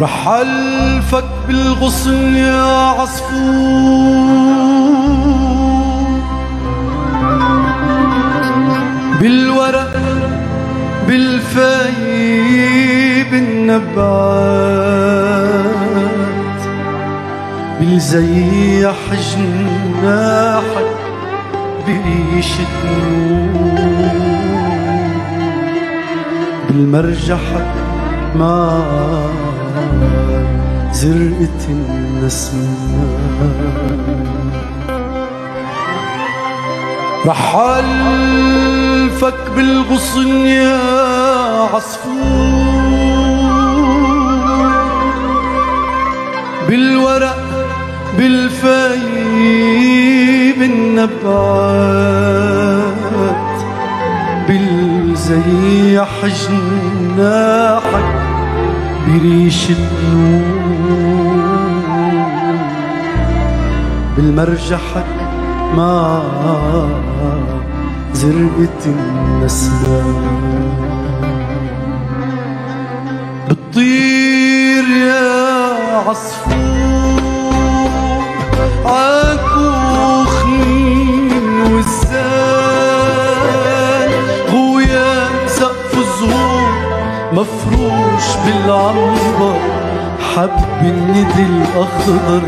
رح ألفك بالغصن يا عصفور. بالورق بالفاي بالنبات بالزيح جناحك بريشة نور بالمرجحك ما زرقة النسمات رح ألفك بالغصن يا عصفور. بالورق بالفاي بالنبات بالزيح جناحك بريش النور بالمرجحك ما زرقة النسمة. بتطير يا عصفور عكوخ والزان غويا سقف الزهور مفروش بالعنبر حب الندي الأخضر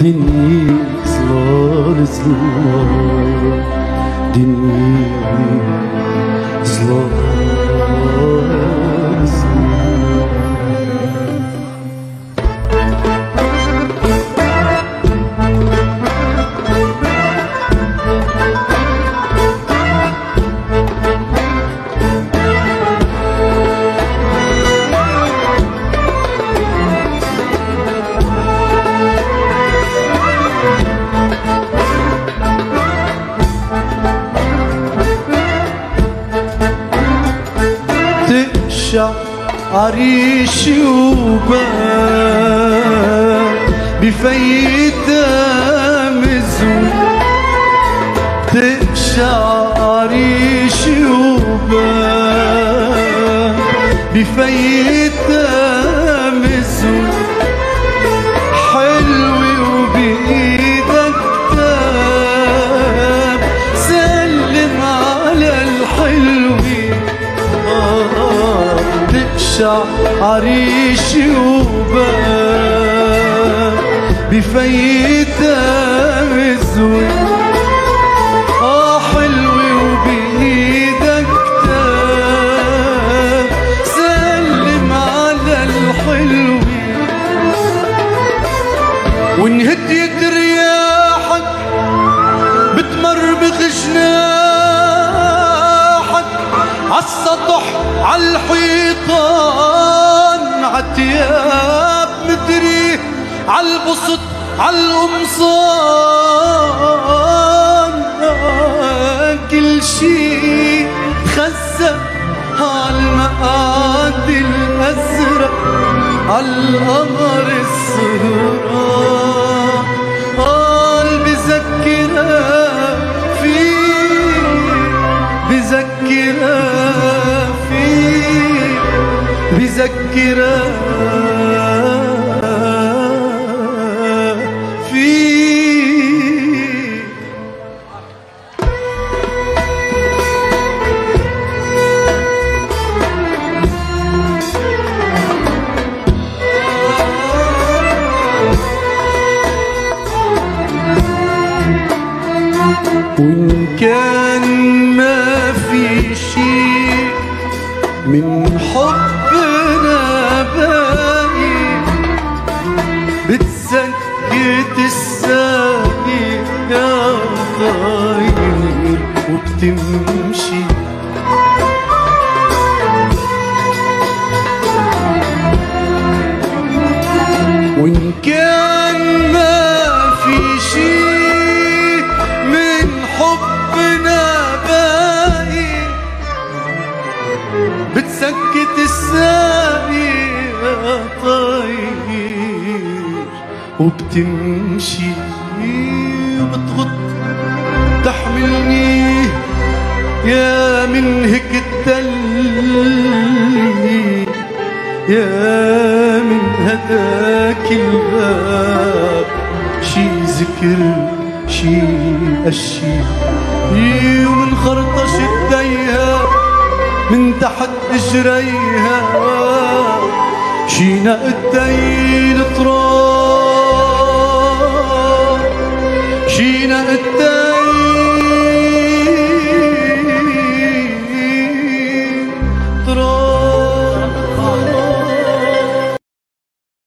دنيا زلال زلال دنيا عريشي وباب بفايدة مزون تقشع عريشي وباب بفايدة تقشع عريشي وباب بفايدة مزوي آه حلوة وبإيدك تاب. سلم على الحلوين وان هديت رياحك بتمرمغ جناحك عالسطح عالحيطان عالبسط عالقمصان. كل شي تخزق عالمقعد الأزرق عالقمر السهران قال فيك بذكرها فيك بذكرها من حبنا باقي بتسكت الساقي يا طاير وبتمشي طاير وبتمشي بتغط. تحملني يا من هيك التل يا من هد هداك الباب. شي ذكر شي أشي. ومن خرطش ايديها من تحت اجريها شي نقدي التراب شي نقدي